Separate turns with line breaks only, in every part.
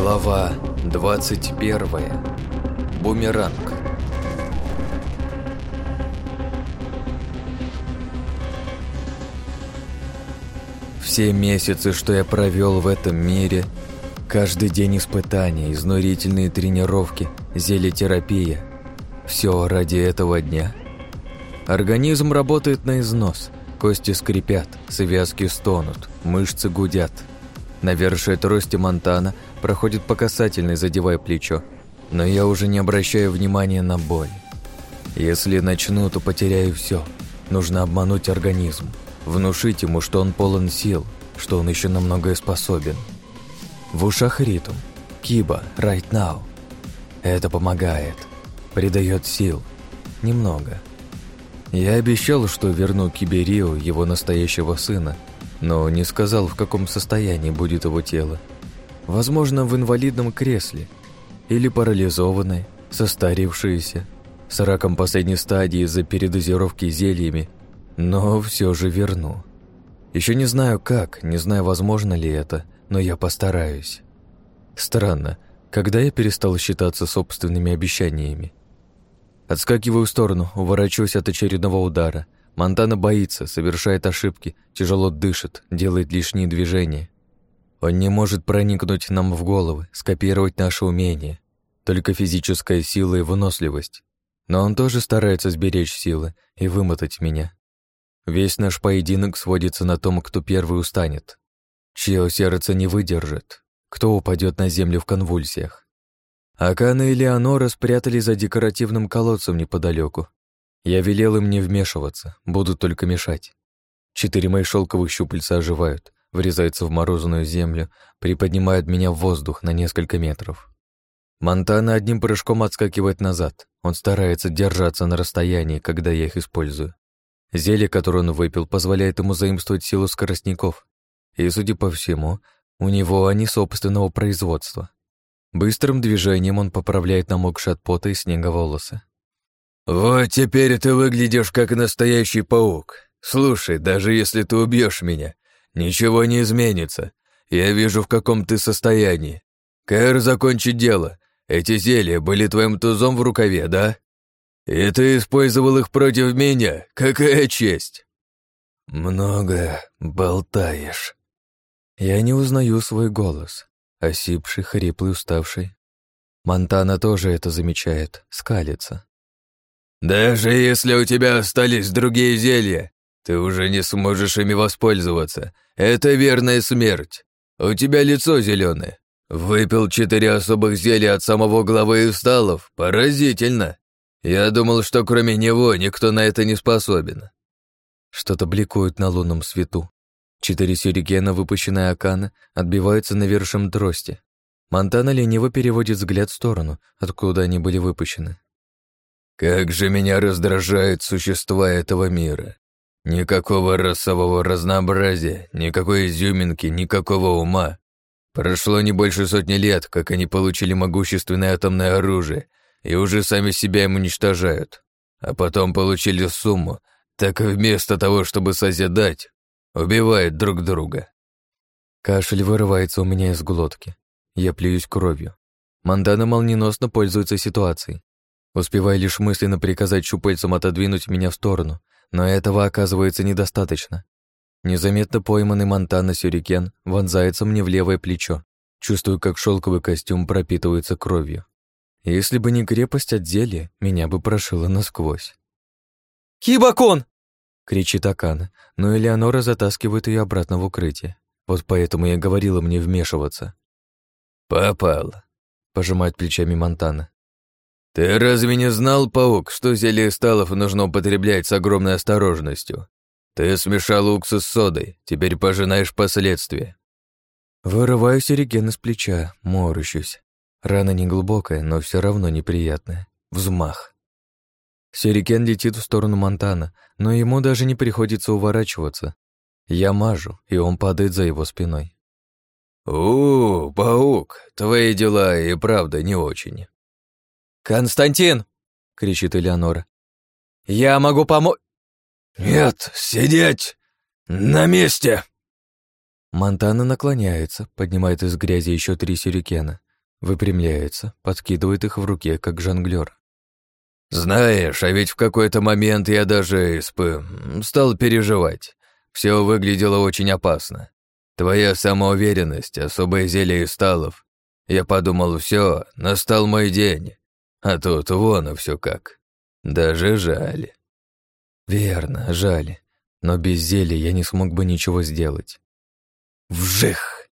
Глава 21. Бумеранг. Все месяцы, что я провел в этом мире, каждый день испытания, изнурительные тренировки, зельетерапия. Все ради этого дня. Организм работает на износ, кости скрипят, связки стонут, мышцы гудят. Навершие трости Монтана проходит по касательной, задевая плечо, но я уже не обращаю внимания на боль. Если начну, то потеряю все. Нужно обмануть организм, внушить ему, что он полон сил, что он еще на многое способен. В ушах ритм. Киба, right now. Это помогает. Придает сил. Немного. Я обещал, что верну Киберио, его настоящего сына, но не сказал, в каком состоянии будет его тело. Возможно, в инвалидном кресле или парализованное, состарившееся, с раком последней стадии из-за передозировки зельями, но все же верну. Еще не знаю как, не знаю, возможно ли это, но я постараюсь. Странно, когда я перестал считаться собственными обещаниями. Отскакиваю в сторону, уворачиваюсь от очередного удара. Монтана боится, совершает ошибки, тяжело дышит, делает лишние движения. Он не может проникнуть нам в головы, скопировать наши умения. Только физическая сила и выносливость. Но он тоже старается сберечь силы и вымотать меня. Весь наш поединок сводится на том, кто первый устанет, чье сердце не выдержит, кто упадет на землю в конвульсиях. Акана и Леонора спрятались за декоративным колодцем неподалеку. Я велел им не вмешиваться, будут только мешать. Четыре моих шелковых щупальца оживают, врезаются в морозную землю, приподнимают меня в воздух на несколько метров. Монтана одним прыжком отскакивает назад. Он старается держаться на расстоянии, когда я их использую. Зелье, которое он выпил, позволяет ему заимствовать силу скоростников. И, судя по всему, у него они собственного производства. Быстрым движением он поправляет намокшие от пота и снега волосы.
«Вот теперь ты выглядишь как настоящий паук. Слушай, даже если ты убьешь меня, ничего не изменится. Я вижу, в каком ты состоянии. Кэр закончит дело. Эти зелья были твоим тузом в рукаве, да? «И ты использовал их против меня? Какая честь!»
«Много болтаешь». Я не узнаю свой голос, осипший, хриплый, уставший. Монтана тоже это замечает, скалится.
«Даже если у тебя остались другие зелья, ты уже не сможешь ими воспользоваться. Это верная смерть. У тебя лицо зеленое. Выпил четыре особых зелья от самого главы Исталов. Поразительно. Я думал, что кроме него никто на это не способен.
Что-то бликует на лунном свету. Четыре сюрикена, выпущенные Акана, отбиваются навершием трости. Монтана лениво переводит взгляд в сторону, откуда они были выпущены.
«Как же меня раздражают существа этого мира! Никакого расового разнообразия, никакой изюминки, никакого ума. Прошло не больше сотни лет, как они получили могущественное атомное оружие и уже сами себя им уничтожают. А потом получили сумму, так вместо того, чтобы созидать, убивают друг друга.
Кашель вырывается у меня из глотки. Я плююсь кровью. Мандана молниеносно пользуется ситуацией. Успеваю лишь мысленно приказать щупальцам отодвинуть меня в сторону, но этого оказывается недостаточно. Незаметно пойманный Монтана сюрикен вонзается мне в левое плечо. Чувствую, как шелковый костюм пропитывается кровью. Если бы не крепость от зелья, меня бы прошило насквозь.
«Кибакон!»
— кричит Акана, но Элеонора затаскивает ее обратно в укрытие. Вот поэтому я говорила мне вмешиваться.
«Попал», — пожимает плечами Монтана. «Ты разве не знал, паук, что зелье сталов нужно употреблять с огромной осторожностью? Ты смешал уксус с содой, теперь пожинаешь последствия».
Вырываю сириген из плеча, морщусь. Рана не глубокая, но все равно неприятная. Взмах. Сюрикен летит в сторону Монтана, но ему даже не приходится уворачиваться. Я мажу, и он падает за его спиной.
«У, паук, твои дела и правда не очень».
«Константин!» — кричит Элеонора. «Я могу помочь...»
«Нет, сидеть! На месте!»
Монтана наклоняется, поднимает из грязи еще три сюрикена, Выпрямляется, подкидывает их в руке, как жонглёр.
«Знаешь, а ведь в какой-то момент я даже исп... стал переживать. Все выглядело очень опасно. Твоя самоуверенность, особое зелье из сталов. Я подумал, все, настал мой день. А тут вон и все как. Даже жаль».
«Верно, жаль. Но без зелья я не смог бы ничего сделать». Вжих!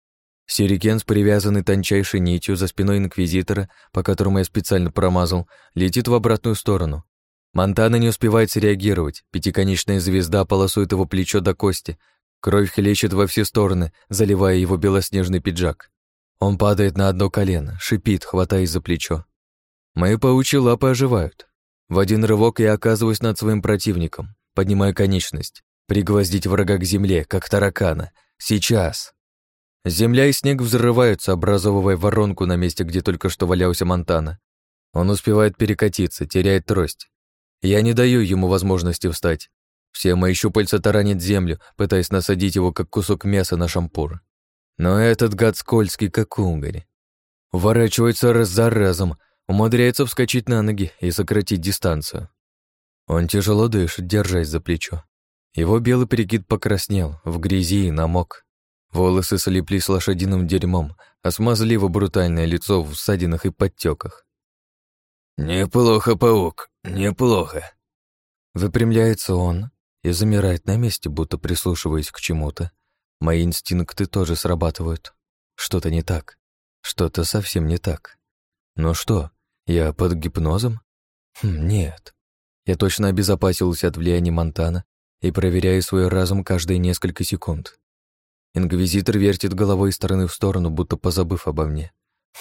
Сюрикен с привязанной тончайшей нитью за спиной инквизитора, по которому я специально промазал, летит в обратную сторону. Монтана не успевает среагировать, пятиконечная звезда полосует его плечо до кости, кровь хлещет во все стороны, заливая его белоснежный пиджак. Он падает на одно колено, шипит, хватаясь за плечо. Мои паучьи лапы оживают. В один рывок я оказываюсь над своим противником, поднимаю конечность, пригвоздить врага к земле, как таракана. Сейчас! Земля и снег взрываются, образовывая воронку на месте, где только что валялся Монтана. Он успевает перекатиться, теряет трость. Я не даю ему возможности встать. Все мои щупальца таранят землю, пытаясь насадить его, как кусок мяса на шампур. Но этот гад скользкий, как угорь. Уворачивается раз за разом, умудряется вскочить на ноги и сократить дистанцию. Он тяжело дышит, держась за плечо. Его белый перекид покраснел, в грязи и намок. Волосы слиплись лошадиным дерьмом, а смазливо брутальное лицо в ссадинах и подтеках.
«Неплохо, паук, неплохо».
Выпрямляется он и замирает на месте, будто прислушиваясь к чему-то. Мои инстинкты тоже срабатывают. Что-то не так. Что-то совсем не так. Ну что, я под гипнозом? Хм, нет. Я точно обезопасился от влияния Монтана и проверяю свой разум каждые несколько секунд. Инквизитор вертит головой из стороны в сторону, будто позабыв обо мне.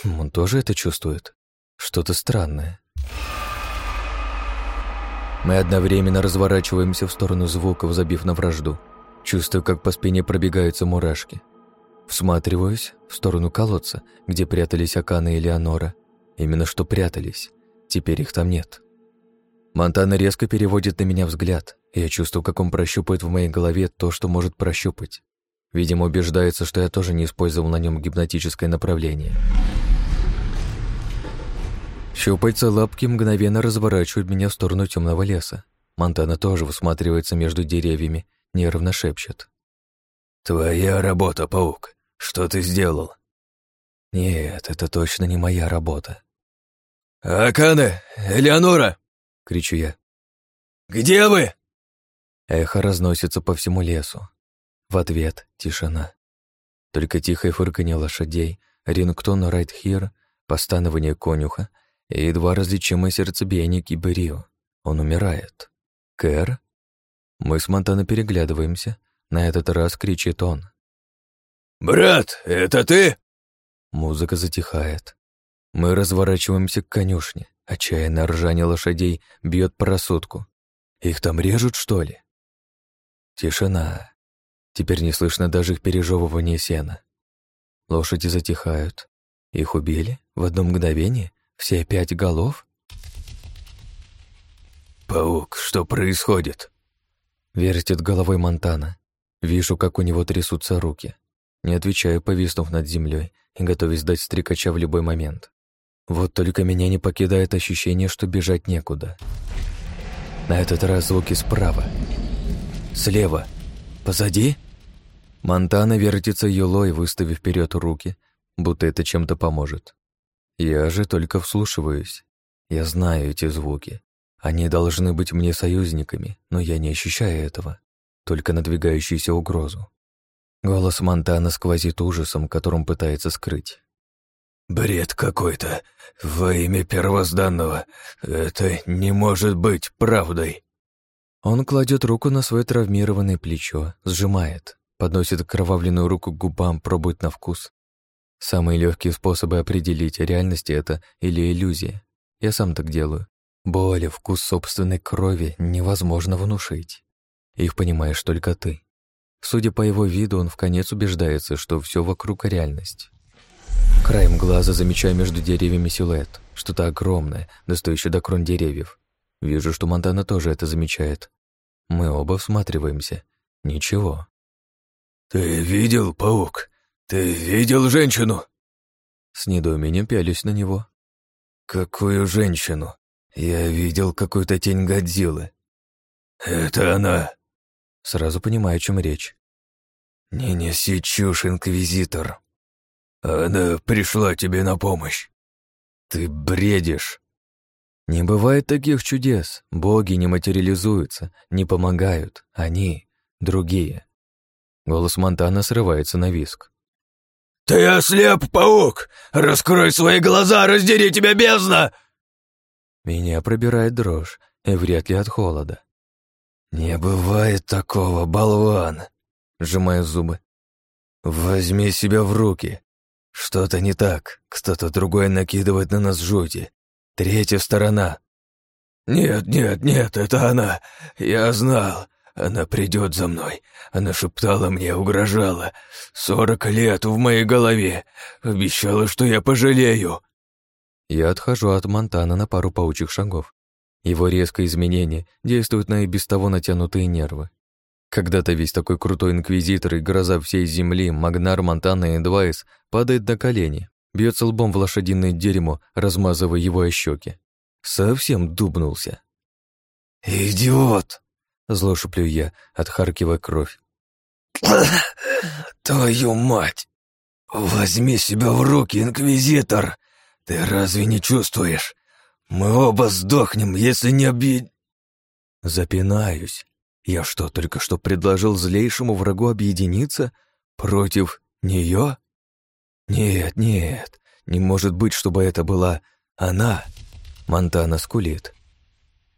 Хм, он тоже это чувствует? Что-то странное. Мы одновременно разворачиваемся в сторону звуков, забив на вражду. Чувствую, как по спине пробегаются мурашки. Всматриваюсь в сторону колодца, где прятались Акана и Леонора. Именно что прятались. Теперь их там нет. Монтана резко переводит на меня взгляд, я чувствую, как он прощупает в моей голове то, что может прощупать. Видимо, убеждается, что я тоже не использовал на нем гипнотическое направление. Щупальца лапки мгновенно разворачивают меня в сторону темного леса. Монтана тоже высматривается между деревьями, нервно шепчет.
«Твоя работа, паук. Что ты сделал?»
«Нет, это точно не моя работа».
«Акане! Элеонора!» — кричу я. «Где вы?»
Эхо разносится по всему лесу. В ответ — тишина. Только тихое фырканье лошадей, рингтон райдхир, постанование конюха и едва различимое сердцебиение Киберио. Он умирает. Кэр? Мы с Монтана переглядываемся. На этот раз кричит он.
«Брат, это ты?»
Музыка затихает. Мы разворачиваемся к конюшне. Отчаянное ржание лошадей бьет по рассудку. Их там режут, что ли? Тишина. Теперь не слышно даже их пережевывания сена. Лошади затихают. Их убили в одно мгновение? Все пять голов?
«Паук, что происходит?»
Вертит головой Монтана. Вижу, как у него трясутся руки. Не отвечаю, повиснув над землей и готовясь дать стрекача в любой момент. Вот только меня не покидает ощущение, что бежать некуда. На этот раз звуки справа. Слева. Позади? Монтана вертится юлой, выставив вперед руки, будто это чем-то поможет. Я же только вслушиваюсь. Я знаю эти звуки. Они должны быть мне союзниками, но я не ощущаю этого, только надвигающуюся угрозу. Голос Монтана сквозит ужасом, которым пытается скрыть.
«Бред какой-то. Во имя первозданного. Это не может быть правдой».
Он кладет руку на свое травмированное плечо, сжимает подносит окровавленную руку к губам, пробует на вкус. Самые легкие способы определить, реальность это или иллюзия. Я сам так делаю. Боль, вкус собственной крови невозможно внушить. Их понимаешь только ты. Судя по его виду, он в конец убеждается, что все вокруг реальность. Краем глаза замечаю между деревьями силуэт. Что-то огромное, достающее до крон деревьев. Вижу, что Монтана тоже это замечает. Мы оба всматриваемся. Ничего.
«Ты видел, паук? Ты видел женщину?»
С недоумением пялюсь на него. «Какую женщину? Я видел какую-то тень Годзиллы».
«Это она!»
Сразу понимаю, о чем речь.
«Не неси чушь, Инквизитор. Она пришла тебе на помощь».
«Ты бредишь!» Не бывает таких чудес. Боги не материализуются, не помогают. Они другие. Голос Монтана срывается на виск.
«Ты ослеп, паук! Раскрой свои глаза, раздери тебя бездна!»
Меня пробирает дрожь, и вряд ли от холода.
«Не бывает такого, болван!» — сжимая зубы. «Возьми себя в руки. Что-то не так, кто-то другой накидывает на нас жути. Третья сторона». «Нет, нет, нет, это она. Я знал. Она придет за мной. Она шептала мне, угрожала. Сорок лет в моей голове. Обещала, что я пожалею.
Я отхожу от Монтана на пару паучьих шагов. Его резкое изменение действует на и без того натянутые нервы. Когда-то весь такой крутой инквизитор и гроза всей земли, Магнар, Монтана и Эдвайс падает до колени, бьется лбом в лошадиное дерьмо, размазывая его о щеки. Совсем дубнулся.
«Идиот!»
Зло шеплю я, отхаркивая кровь.
«Твою мать! Возьми себя в руки, инквизитор! Ты разве не чувствуешь? Мы оба сдохнем, если не объедь...»
Запинаюсь. Я что, только что предложил злейшему врагу объединиться против нее? Нет, нет, не может быть, чтобы это была она. Монтана скулит.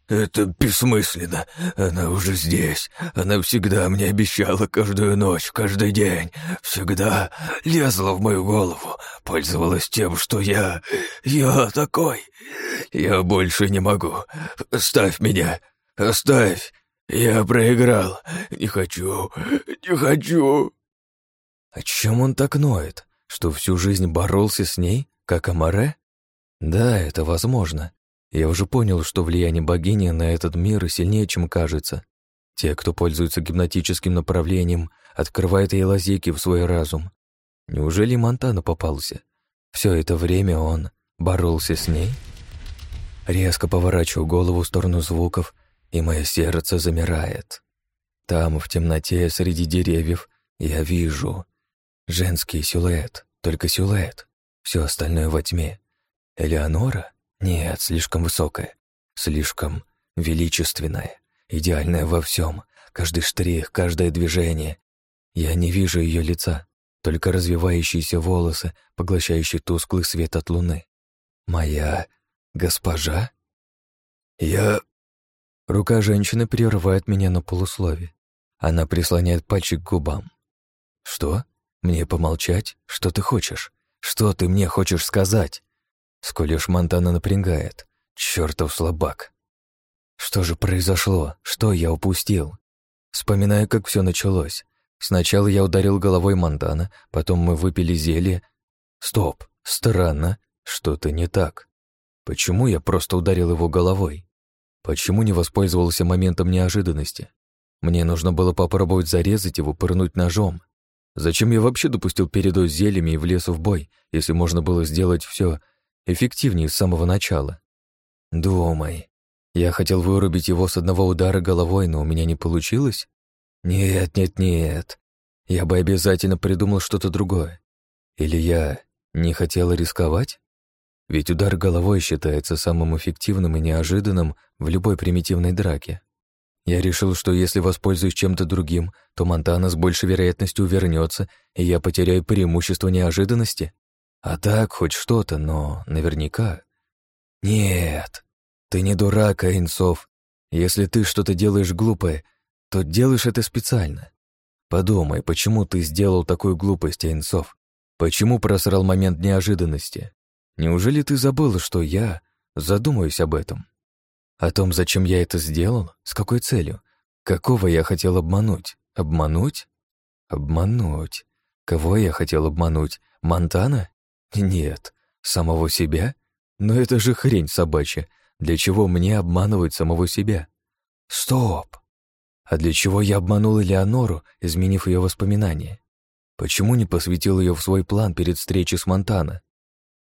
«Это бессмысленно. Она уже здесь. Она всегда мне обещала каждую ночь, каждый день. Всегда лезла в мою голову. Пользовалась тем, что я... Я такой. Я больше не могу. Оставь меня. Оставь. Я проиграл. Не хочу. Не хочу».
О чем он так ноет? Что всю жизнь боролся с ней, как Амаре? Да, это возможно. Я уже понял, что влияние богини на этот мир сильнее, чем кажется. Те, кто пользуется гипнотическим направлением, открывают ей лазейки в свой разум. Неужели Монтана попался? Все это время он боролся с ней? Резко поворачиваю голову в сторону звуков, и мое сердце замирает. Там, в темноте, среди деревьев, я вижу женский силуэт, только силуэт, все остальное во тьме. Элеонора? Нет, слишком высокая, слишком величественная, идеальная во всем, каждый штрих, каждое движение. Я не вижу ее лица, только развивающиеся волосы, поглощающие тусклый свет от луны. Моя госпожа? Я... Рука женщины прерывает меня на полуслове. Она прислоняет пальчик к губам. Что? Мне помолчать? Что ты хочешь? Что ты мне хочешь сказать? Сколь уж Монтана напрягает. Чёртов слабак. Что же произошло? Что я упустил? Вспоминаю, как все началось. Сначала я ударил головой Монтана, потом мы выпили зелье. Стоп, странно, что-то не так. Почему я просто ударил его головой? Почему не воспользовался моментом неожиданности? Мне нужно было попробовать зарезать его, пырнуть ножом. Зачем я вообще допустил передоз зельями и влез в бой, если можно было сделать все эффективнее с самого начала. Думай. Я хотел вырубить его с одного удара головой, но у меня не получилось? Нет, нет, нет. Я бы обязательно придумал что-то другое. Или я не хотел рисковать? Ведь удар головой считается самым эффективным и неожиданным в любой примитивной драке. Я решил, что если воспользуюсь чем-то другим, то Монтана с большей вероятностью вернется, и я потеряю преимущество неожиданности. А так, хоть что-то, но наверняка... Нет, ты не дурак, Айнцов. Если ты что-то делаешь глупое, то делаешь это специально. Подумай, почему ты сделал такую глупость, Айнцов? Почему просрал момент неожиданности? Неужели ты забыл, что я задумаюсь об этом? О том, зачем я это сделал? С какой целью? Какого я хотел обмануть? Обмануть? Обмануть. Кого я хотел обмануть? Монтана? Нет, самого себя? Но это же хрень собачья. Для чего мне обманывать самого себя? Стоп! А для чего я обманул Элеонору, изменив ее воспоминания? Почему не посвятил ее в свой план перед встречей с Монтана?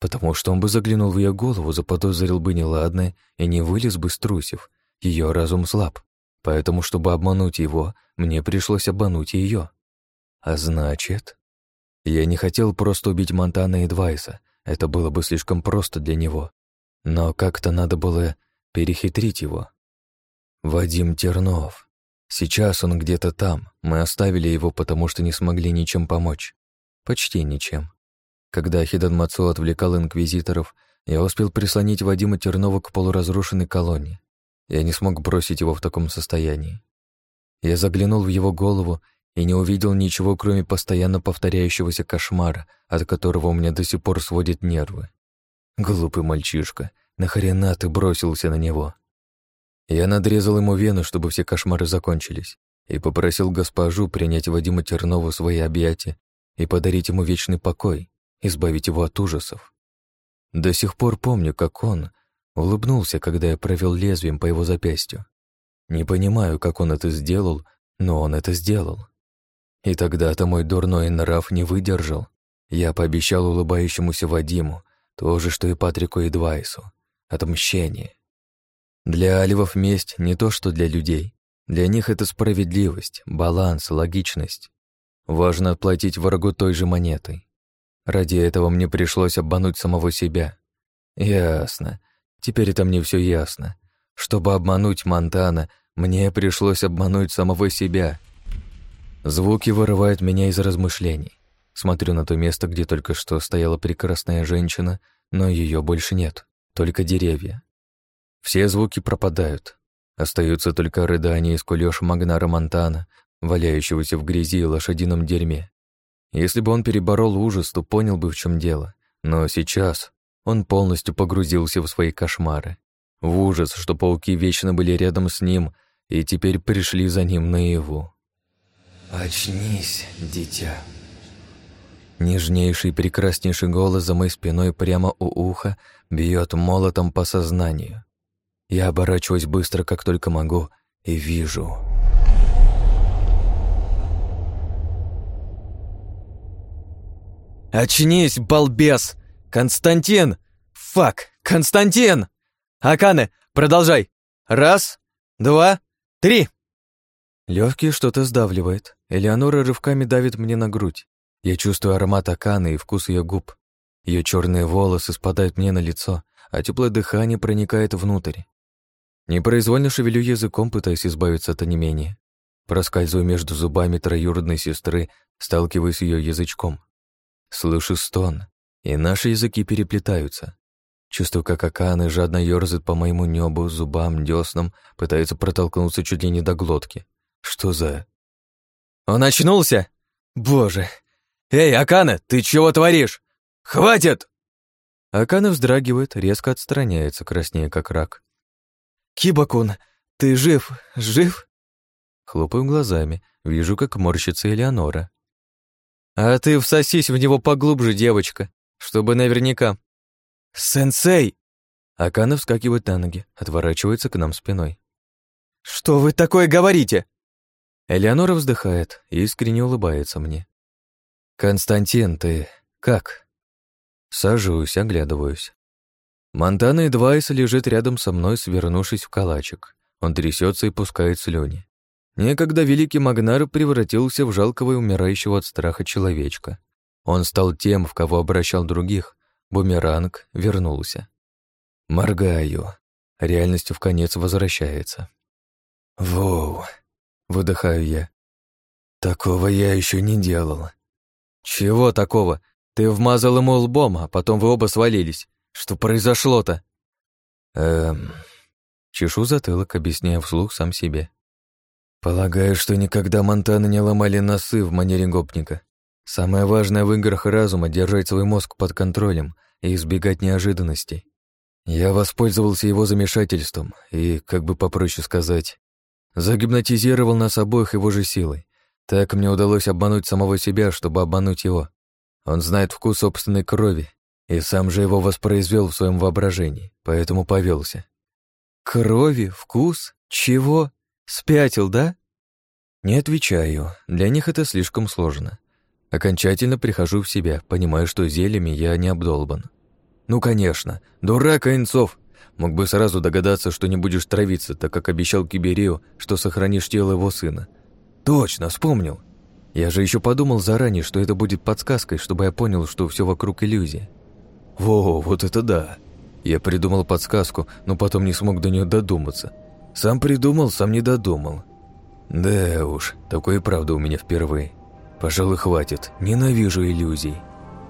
Потому что он бы заглянул в ее голову, заподозрил бы неладное и не вылез бы струсив. Ее разум слаб, поэтому, чтобы обмануть его, мне пришлось обмануть ее. А значит... Я не хотел просто убить Монтана и Двайса, это было бы слишком просто для него. Но как-то надо было перехитрить его. Вадим Тернов. Сейчас он где-то там. Мы оставили его, потому что не смогли ничем помочь. Почти ничем. Когда Хидан Мацу отвлекал инквизиторов, я успел прислонить Вадима Тернова к полуразрушенной колонне. Я не смог бросить его в таком состоянии. Я заглянул в его голову и не увидел ничего, кроме постоянно повторяющегося кошмара, от которого у меня до сих пор сводят нервы. Глупый мальчишка, нахрена ты бросился на него? Я надрезал ему вену, чтобы все кошмары закончились, и попросил госпожу принять Вадима Тернова в свои объятия и подарить ему вечный покой, избавить его от ужасов. До сих пор помню, как он улыбнулся, когда я провел лезвием по его запястью. Не понимаю, как он это сделал, но он это сделал. И тогда-то мой дурной нрав не выдержал. Я пообещал улыбающемуся Вадиму то же, что и Патрику и Двайсу. Отмщение. Для аливов месть не то, что для людей. Для них это справедливость, баланс, логичность. Важно отплатить врагу той же монетой. Ради этого мне пришлось обмануть самого себя. Ясно. Теперь это мне все ясно. Чтобы обмануть Монтана, мне пришлось обмануть самого себя — Звуки вырывают меня из размышлений. Смотрю на то место, где только что стояла прекрасная женщина, но ее больше нет, только деревья. Все звуки пропадают. Остаются только рыдания и скулёж Магнара Монтана, валяющегося в грязи и лошадином дерьме. Если бы он переборол ужас, то понял бы, в чем дело. Но сейчас он полностью погрузился в свои кошмары. В ужас, что пауки вечно были рядом с ним и теперь пришли за ним наяву.
«Очнись, дитя!»
Нежнейший прекраснейший голос за моей спиной прямо у уха бьет молотом по сознанию. Я оборачиваюсь быстро, как только могу, и вижу.
«Очнись, балбес! Константин! Фак! Константин! Акане, продолжай! Раз, два, три!»
Легкие что-то сдавливает. Элеонора рывками давит мне на грудь. Я чувствую аромат аканы и вкус ее губ. Ее черные волосы спадают мне на лицо, а теплое дыхание проникает внутрь. Непроизвольно шевелю языком, пытаясь избавиться от онемения. Проскальзываю между зубами троюродной сестры, сталкиваюсь с ее язычком. Слышу стон, и наши языки переплетаются. Чувствую, как Аканы жадно ёрзает по моему небу, зубам, деснам, пытается протолкнуться чуть ли не до глотки. Что за...
Он очнулся? Боже! Эй, Акана, ты чего творишь? Хватит!
Акана вздрагивает, резко отстраняется, краснея как рак.
Кибакун, ты жив? Жив?
Хлопаю глазами, вижу, как морщится Элеонора.
А ты всосись в него поглубже, девочка, чтобы наверняка. Сенсей!
Акана вскакивает на ноги, отворачивается к нам спиной.
Что вы такое говорите?
Элеонора вздыхает и искренне улыбается мне. «Константин, ты как?» Сажусь, оглядываюсь. Монтана и Двайс лежит рядом со мной, свернувшись в калачик. Он трясется и пускает слюни. Некогда великий Магнар превратился в жалкого и умирающего от страха человечка. Он стал тем, в кого обращал других. Бумеранг вернулся. Моргаю. Реальность в конец возвращается. Воу. Выдыхаю я. Такого я еще не делал.
Чего такого? Ты вмазал ему лбом, а потом вы оба свалились. Что произошло-то?
Эм... Чешу затылок, объясняя вслух сам себе. Полагаю, что никогда Монтана не ломали носы в манере гопника. Самое важное в играх разума — держать свой мозг под контролем и избегать неожиданностей. Я воспользовался его замешательством и, как бы попроще сказать, Загипнотизировал нас обоих его же силой. Так мне удалось обмануть самого себя, чтобы обмануть его. Он знает вкус собственной крови, и сам же его воспроизвел в своем воображении, поэтому повелся.
Крови? Вкус? Чего? Спятил, да?
Не отвечаю, для них это слишком сложно. Окончательно прихожу в себя, понимаю, что зельями я не обдолбан. Ну, конечно, дурак Айнцов. Мог бы сразу догадаться, что не будешь травиться, так как обещал Киберею, что сохранишь тело его сына. Точно, вспомнил. Я же еще подумал заранее, что это будет подсказкой, чтобы я понял, что все вокруг иллюзия. Во, вот это да. Я придумал подсказку, но потом не смог до нее додуматься. Сам придумал, сам не додумал. Да уж, такое правда у меня впервые. Пожалуй, хватит. Ненавижу иллюзий.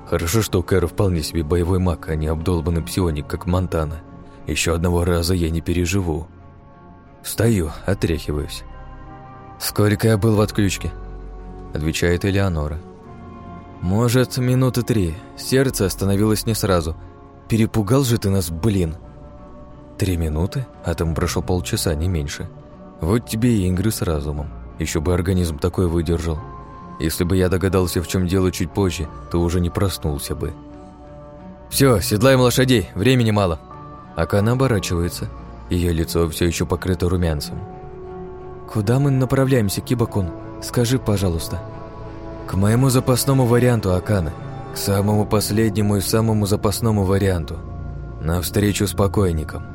Хорошо, что Кэр вполне себе боевой маг, а не обдолбанный псионик, как Монтана. Еще одного раза я не переживу. Встаю, отряхиваюсь. «Сколько я был в отключке?» Отвечает Элеонора. «Может, минуты три. Сердце остановилось не сразу. Перепугал же ты нас, блин!» «Три минуты? А там прошло полчаса, не меньше. Вот тебе и игры с разумом. Еще бы организм такой выдержал. Если бы я догадался, в чем дело чуть позже, то уже не проснулся бы. Все, седлаем лошадей, времени мало. Акана оборачивается. Ее лицо все еще покрыто румянцем. «Куда мы направляемся, Кибакун? Скажи, пожалуйста». «К моему запасному варианту, Акана. К самому последнему и самому запасному варианту. Навстречу с покойником».